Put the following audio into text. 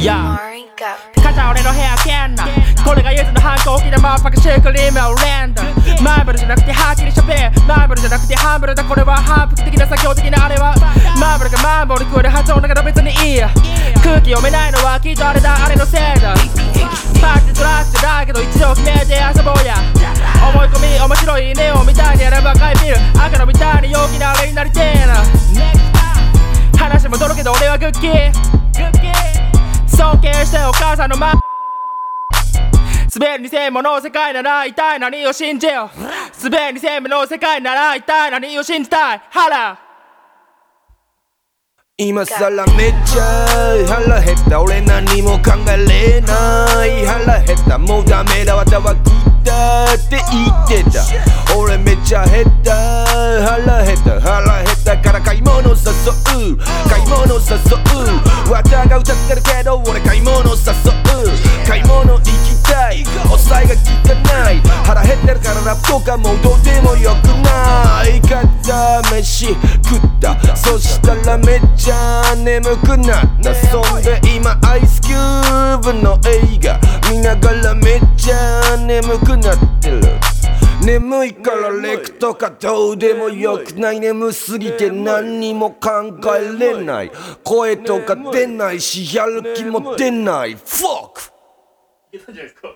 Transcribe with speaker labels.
Speaker 1: 肩俺の部屋けんなこれがゆずの反抗期でマーパクシュークリームをレンドマーブルじゃなくてはっきりしゃべるマーブルじゃなくてハンブルだこれは反復的な作業的なあれはマーブルがマンボウに食える発音だから別にいいや空気読めないのはきっとあれだあれのせいだパーティートラックだけど一応決めて遊ぼうや思い込み面白いネオンみたいにやれば赤いビル赤のみたいに陽気なあれになりてえな話戻るけど俺はグッキー尊敬してお母さんのま滑る偽物の世界なら一体何を信じよう。滑る偽物の世界なら一体何を信じたい。腹
Speaker 2: 今さらめっちゃ腹減った。俺何も考えれない。腹減った。もうダメだわ。たは食ったって言ってた。俺めっちゃ減った。腹減った。腹減ったから買い物誘う。買い物誘う。とかもどうでもよくないかった飯食ったそしたらめっちゃ眠くなったそんで今アイスキューブの映画見ながらめっちゃ眠くなってる眠いからレクとかどうでもよくない眠すぎて何にも考えれない声とか出ないしやる気も出ない FUCK!
Speaker 3: いけたんじゃないですか